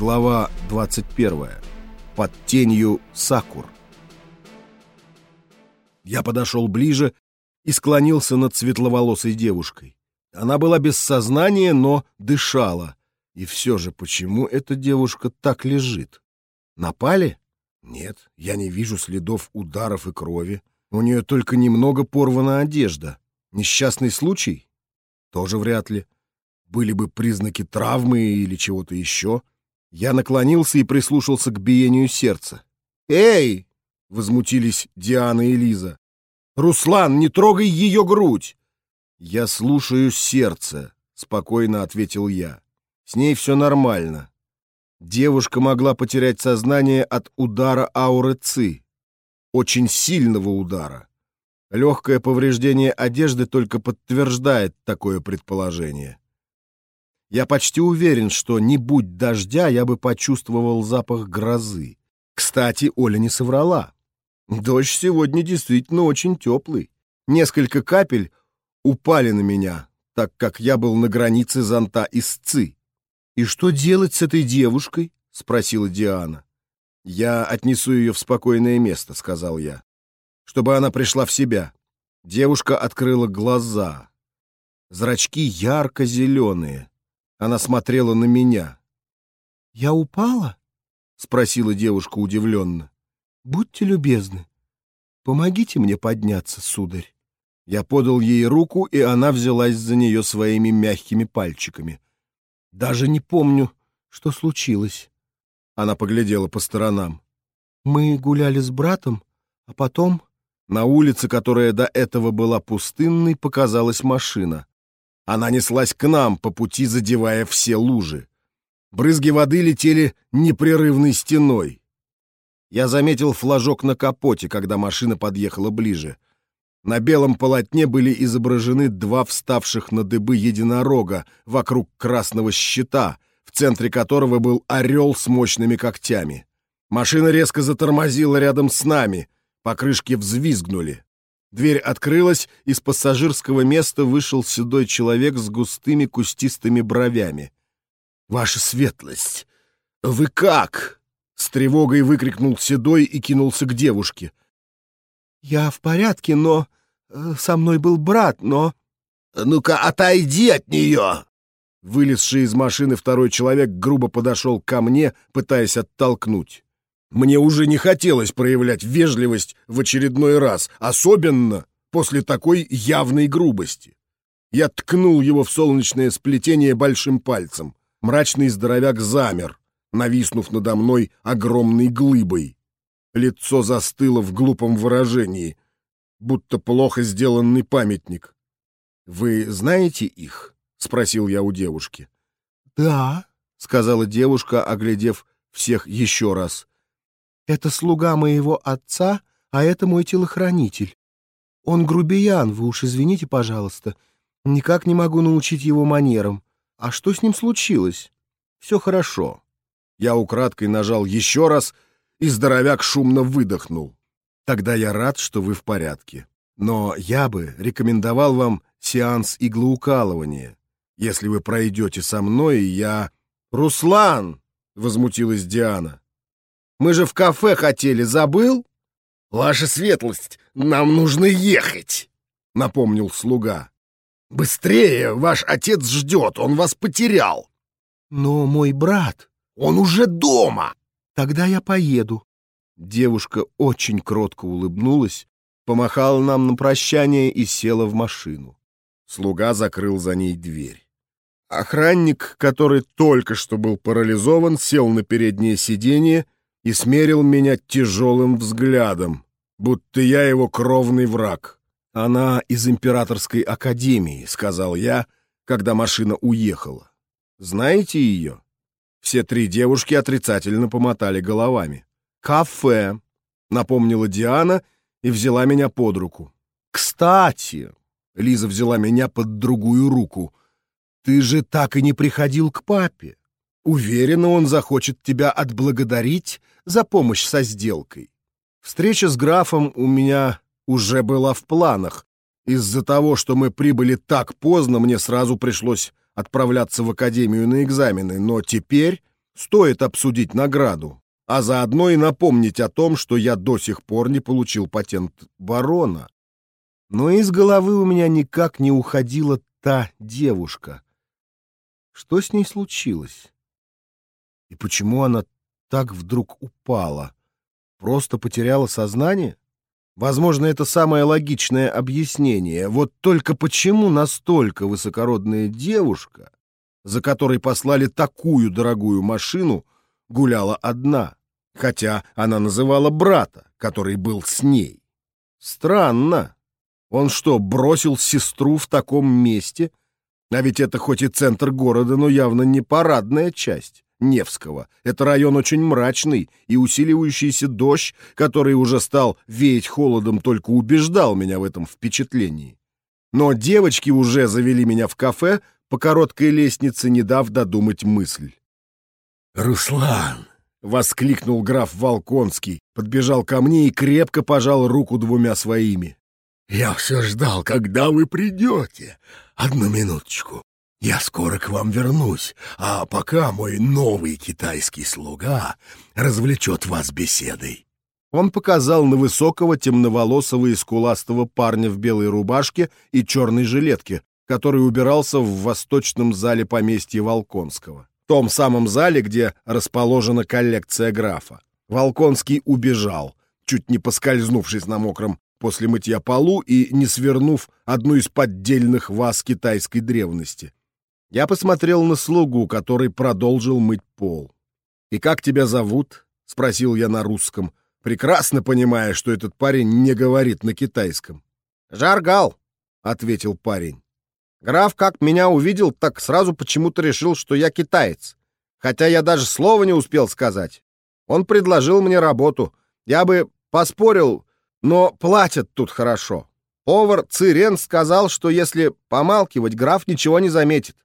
Глава 21. Под тенью сакур. Я подошел ближе и склонился над светловолосой девушкой. Она была без сознания, но дышала. И все же, почему эта девушка так лежит? Напали? Нет, я не вижу следов ударов и крови. У нее только немного порвана одежда. Несчастный случай? Тоже вряд ли. Были бы признаки травмы или чего-то еще. Я наклонился и прислушался к биению сердца. «Эй!» — возмутились Диана и Лиза. «Руслан, не трогай ее грудь!» «Я слушаю сердце», — спокойно ответил я. «С ней все нормально. Девушка могла потерять сознание от удара ауры ЦИ. Очень сильного удара. Легкое повреждение одежды только подтверждает такое предположение. Я почти уверен, что не будь дождя, я бы почувствовал запах грозы. Кстати, Оля не соврала. Дождь сегодня действительно очень теплый. Несколько капель упали на меня, так как я был на границе зонта и сцы. «И что делать с этой девушкой?» — спросила Диана. «Я отнесу ее в спокойное место», — сказал я, чтобы она пришла в себя. Девушка открыла глаза. Зрачки ярко-зеленые. Она смотрела на меня. «Я упала?» — спросила девушка удивленно. «Будьте любезны, помогите мне подняться, сударь». Я подал ей руку, и она взялась за нее своими мягкими пальчиками. «Даже не помню, что случилось». Она поглядела по сторонам. «Мы гуляли с братом, а потом...» На улице, которая до этого была пустынной, показалась машина. Она неслась к нам, по пути задевая все лужи. Брызги воды летели непрерывной стеной. Я заметил флажок на капоте, когда машина подъехала ближе. На белом полотне были изображены два вставших на дыбы единорога вокруг красного щита, в центре которого был орел с мощными когтями. Машина резко затормозила рядом с нами, покрышки взвизгнули. Дверь открылась, из пассажирского места вышел седой человек с густыми кустистыми бровями. «Ваша светлость! Вы как?» — с тревогой выкрикнул седой и кинулся к девушке. «Я в порядке, но... Э, со мной был брат, но...» «Ну-ка, отойди от нее!» Вылезший из машины второй человек грубо подошел ко мне, пытаясь оттолкнуть. Мне уже не хотелось проявлять вежливость в очередной раз, особенно после такой явной грубости. Я ткнул его в солнечное сплетение большим пальцем. Мрачный здоровяк замер, нависнув надо мной огромной глыбой. Лицо застыло в глупом выражении, будто плохо сделанный памятник. «Вы знаете их?» — спросил я у девушки. «Да», — сказала девушка, оглядев всех еще раз. Это слуга моего отца, а это мой телохранитель. Он грубиян, вы уж извините, пожалуйста. Никак не могу научить его манерам. А что с ним случилось? Все хорошо. Я украдкой нажал еще раз, и здоровяк шумно выдохнул. Тогда я рад, что вы в порядке. Но я бы рекомендовал вам сеанс иглоукалывания. Если вы пройдете со мной, я... «Руслан!» — возмутилась Диана. Мы же в кафе хотели, забыл?» «Ваша светлость, нам нужно ехать», — напомнил слуга. «Быстрее, ваш отец ждет, он вас потерял». «Но мой брат, он уже дома». «Тогда я поеду». Девушка очень кротко улыбнулась, помахала нам на прощание и села в машину. Слуга закрыл за ней дверь. Охранник, который только что был парализован, сел на переднее сиденье и смерил меня тяжелым взглядом, будто я его кровный враг. «Она из императорской академии», — сказал я, когда машина уехала. «Знаете ее?» Все три девушки отрицательно помотали головами. «Кафе», — напомнила Диана и взяла меня под руку. «Кстати», — Лиза взяла меня под другую руку, — «ты же так и не приходил к папе. Уверена, он захочет тебя отблагодарить за помощь со сделкой. Встреча с графом у меня уже была в планах. Из-за того, что мы прибыли так поздно, мне сразу пришлось отправляться в академию на экзамены, но теперь, стоит обсудить награду, а заодно и напомнить о том, что я до сих пор не получил патент барона. Но из головы у меня никак не уходила та девушка. Что с ней случилось? И почему она так вдруг упала? Просто потеряла сознание? Возможно, это самое логичное объяснение. Вот только почему настолько высокородная девушка, за которой послали такую дорогую машину, гуляла одна, хотя она называла брата, который был с ней? Странно. Он что, бросил сестру в таком месте? А ведь это хоть и центр города, но явно не парадная часть. Невского. Это район очень мрачный, и усиливающийся дождь, который уже стал веять холодом, только убеждал меня в этом впечатлении. Но девочки уже завели меня в кафе по короткой лестнице, не дав додумать мысль. «Руслан!» — воскликнул граф Волконский, подбежал ко мне и крепко пожал руку двумя своими. «Я все ждал, когда вы придете. Одну минуточку. Я скоро к вам вернусь, а пока мой новый китайский слуга развлечет вас беседой». Он показал на высокого темноволосого и скуластого парня в белой рубашке и черной жилетке, который убирался в восточном зале поместья Волконского. Том самом зале, где расположена коллекция графа. Волконский убежал, чуть не поскользнувшись на мокром после мытья полу и не свернув одну из поддельных ваз китайской древности. Я посмотрел на слугу, который продолжил мыть пол. «И как тебя зовут?» — спросил я на русском, прекрасно понимая, что этот парень не говорит на китайском. «Жаргал», — ответил парень. «Граф как меня увидел, так сразу почему-то решил, что я китаец. Хотя я даже слова не успел сказать. Он предложил мне работу. Я бы поспорил, но платят тут хорошо. Повар Цирен сказал, что если помалкивать, граф ничего не заметит.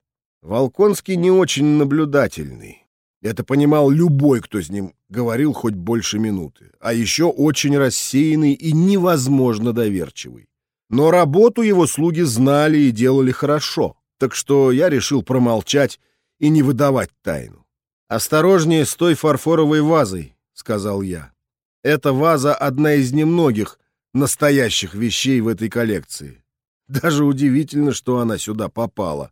Волконский не очень наблюдательный. Это понимал любой, кто с ним говорил хоть больше минуты. А еще очень рассеянный и невозможно доверчивый. Но работу его слуги знали и делали хорошо, так что я решил промолчать и не выдавать тайну. «Осторожнее с той фарфоровой вазой», — сказал я. «Эта ваза — одна из немногих настоящих вещей в этой коллекции. Даже удивительно, что она сюда попала.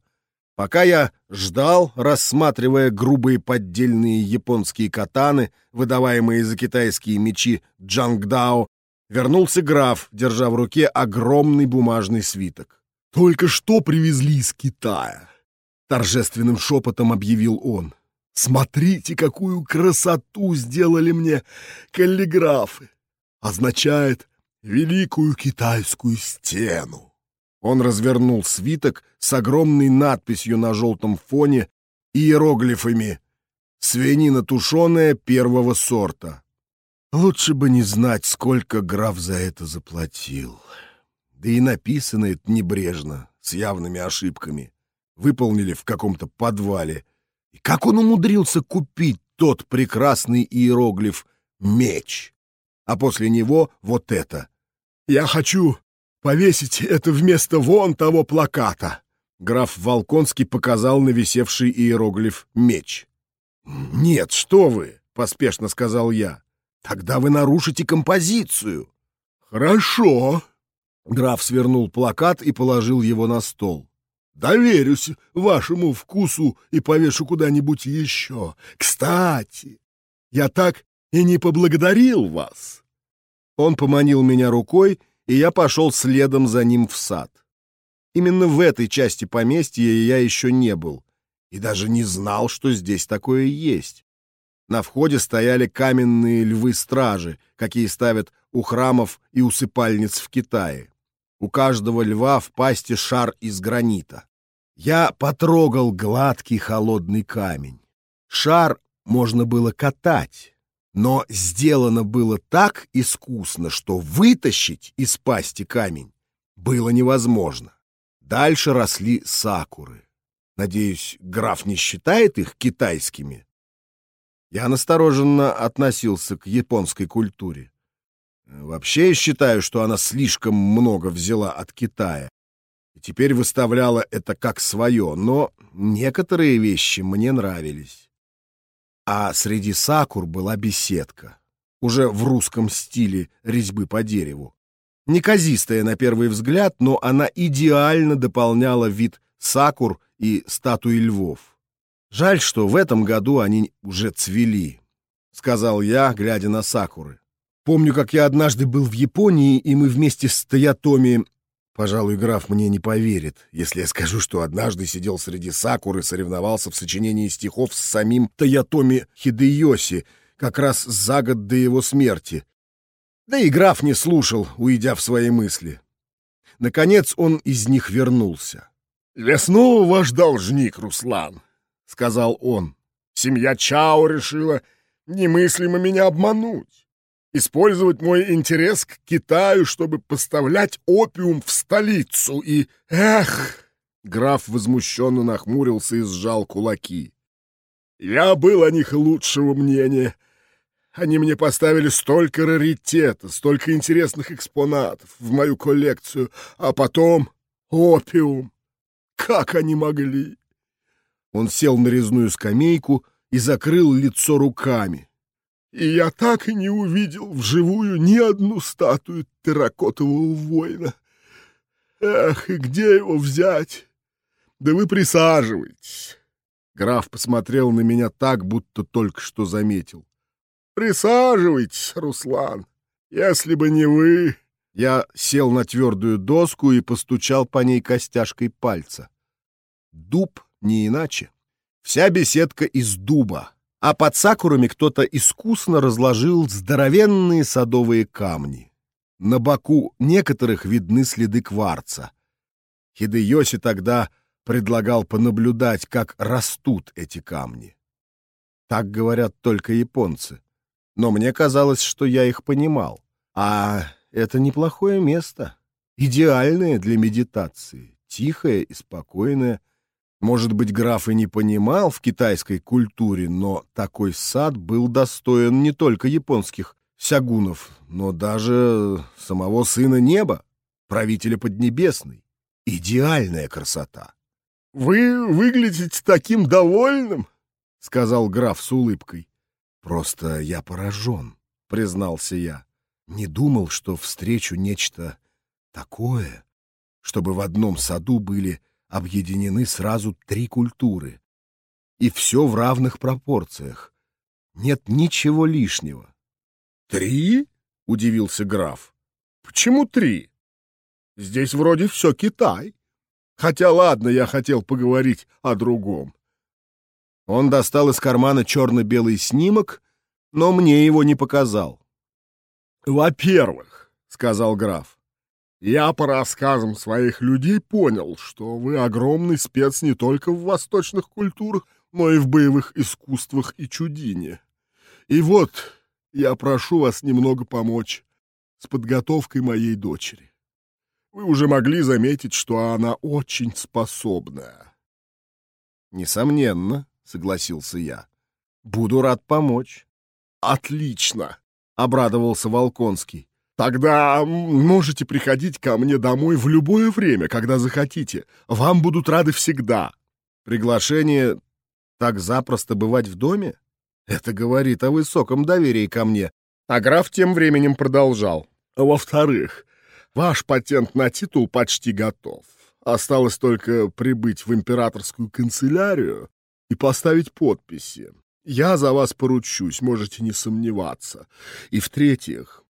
Пока я ждал, рассматривая грубые поддельные японские катаны, выдаваемые за китайские мечи Джангдао, вернулся граф, держа в руке огромный бумажный свиток. «Только что привезли из Китая», — торжественным шепотом объявил он. «Смотрите, какую красоту сделали мне каллиграфы! Означает великую китайскую стену». Он развернул свиток с огромной надписью на желтом фоне и иероглифами «Свинина тушеная первого сорта». Лучше бы не знать, сколько граф за это заплатил. Да и написано это небрежно, с явными ошибками. Выполнили в каком-то подвале. И как он умудрился купить тот прекрасный иероглиф «меч», а после него вот это. «Я хочу Повесить это вместо вон того плаката!» Граф Волконский показал на висевший иероглиф «меч». «Нет, что вы!» — поспешно сказал я. «Тогда вы нарушите композицию». «Хорошо!» Граф свернул плакат и положил его на стол. «Доверюсь вашему вкусу и повешу куда-нибудь еще. Кстати, я так и не поблагодарил вас!» Он поманил меня рукой, и я пошел следом за ним в сад. Именно в этой части поместья я еще не был и даже не знал, что здесь такое есть. На входе стояли каменные львы-стражи, какие ставят у храмов и усыпальниц в Китае. У каждого льва в пасти шар из гранита. Я потрогал гладкий холодный камень. Шар можно было катать, но сделано было так искусно, что вытащить из пасти камень было невозможно. Дальше росли сакуры. Надеюсь, граф не считает их китайскими? Я настороженно относился к японской культуре. Вообще считаю, что она слишком много взяла от Китая. И теперь выставляла это как свое, но некоторые вещи мне нравились. А среди сакур была беседка, уже в русском стиле резьбы по дереву. Неказистая на первый взгляд, но она идеально дополняла вид сакур и статуи львов. Жаль, что в этом году они уже цвели, — сказал я, глядя на сакуры. Помню, как я однажды был в Японии, и мы вместе с Тоятоми... Пожалуй, граф мне не поверит, если я скажу, что однажды сидел среди сакуры и соревновался в сочинении стихов с самим Тоятоми Хидеоси, как раз за год до его смерти. Да и граф не слушал, уйдя в свои мысли. Наконец он из них вернулся. «Я снова ваш должник, Руслан», — сказал он. «Семья Чао решила немыслимо меня обмануть использовать мой интерес к Китаю, чтобы поставлять опиум в столицу, и... Эх!» Граф возмущенно нахмурился и сжал кулаки. «Я был о них лучшего мнения. Они мне поставили столько раритета, столько интересных экспонатов в мою коллекцию, а потом опиум. Как они могли?» Он сел на резную скамейку и закрыл лицо руками и я так и не увидел вживую ни одну статую терракотового воина. Эх, и где его взять? Да вы присаживайтесь. Граф посмотрел на меня так, будто только что заметил. Присаживайтесь, Руслан. Если бы не вы... Я сел на твердую доску и постучал по ней костяшкой пальца. Дуб не иначе. Вся беседка из дуба а под сакурами кто-то искусно разложил здоровенные садовые камни. На боку некоторых видны следы кварца. Хидеоси тогда предлагал понаблюдать, как растут эти камни. Так говорят только японцы. Но мне казалось, что я их понимал. А это неплохое место. Идеальное для медитации. Тихое и спокойное. Может быть, граф и не понимал в китайской культуре, но такой сад был достоин не только японских сягунов, но даже самого сына неба, правителя Поднебесной. Идеальная красота. — Вы выглядите таким довольным, — сказал граф с улыбкой. — Просто я поражен, — признался я. Не думал, что встречу нечто такое, чтобы в одном саду были объединены сразу три культуры. И все в равных пропорциях. Нет ничего лишнего. «Три?» — удивился граф. «Почему три? Здесь вроде все Китай. Хотя ладно, я хотел поговорить о другом». Он достал из кармана черно-белый снимок, но мне его не показал. «Во-первых», — сказал граф, я по рассказам своих людей понял, что вы огромный спец не только в восточных культурах, но и в боевых искусствах и чудине. И вот я прошу вас немного помочь с подготовкой моей дочери. Вы уже могли заметить, что она очень способная. Несомненно, согласился я. Буду рад помочь. Отлично, обрадовался Волконский. Тогда можете приходить ко мне домой в любое время, когда захотите. Вам будут рады всегда. Приглашение так запросто бывать в доме? Это говорит о высоком доверии ко мне. А граф тем временем продолжал. Во-вторых, ваш патент на титул почти готов. Осталось только прибыть в императорскую канцелярию и поставить подписи. Я за вас поручусь, можете не сомневаться. И в-третьих,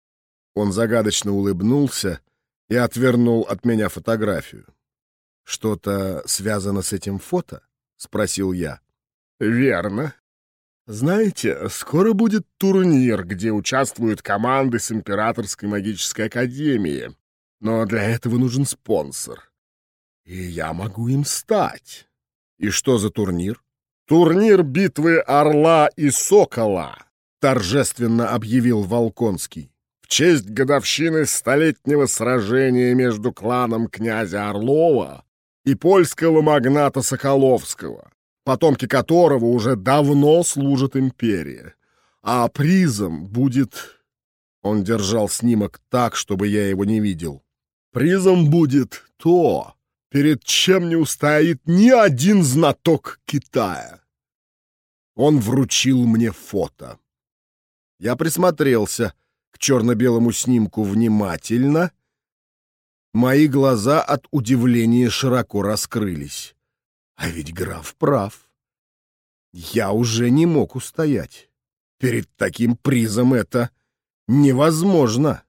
он загадочно улыбнулся и отвернул от меня фотографию. «Что-то связано с этим фото?» — спросил я. «Верно. Знаете, скоро будет турнир, где участвуют команды с Императорской магической академии. Но для этого нужен спонсор. И я могу им стать». «И что за турнир?» «Турнир битвы Орла и Сокола», — торжественно объявил Волконский честь годовщины столетнего сражения между кланом князя Орлова и польского магната Соколовского, потомки которого уже давно служат империи. А призом будет... Он держал снимок так, чтобы я его не видел. Призом будет то, перед чем не устоит ни один знаток Китая. Он вручил мне фото. Я присмотрелся черно-белому снимку внимательно. Мои глаза от удивления широко раскрылись. А ведь граф прав. Я уже не мог устоять. Перед таким призом это невозможно.